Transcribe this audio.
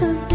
哼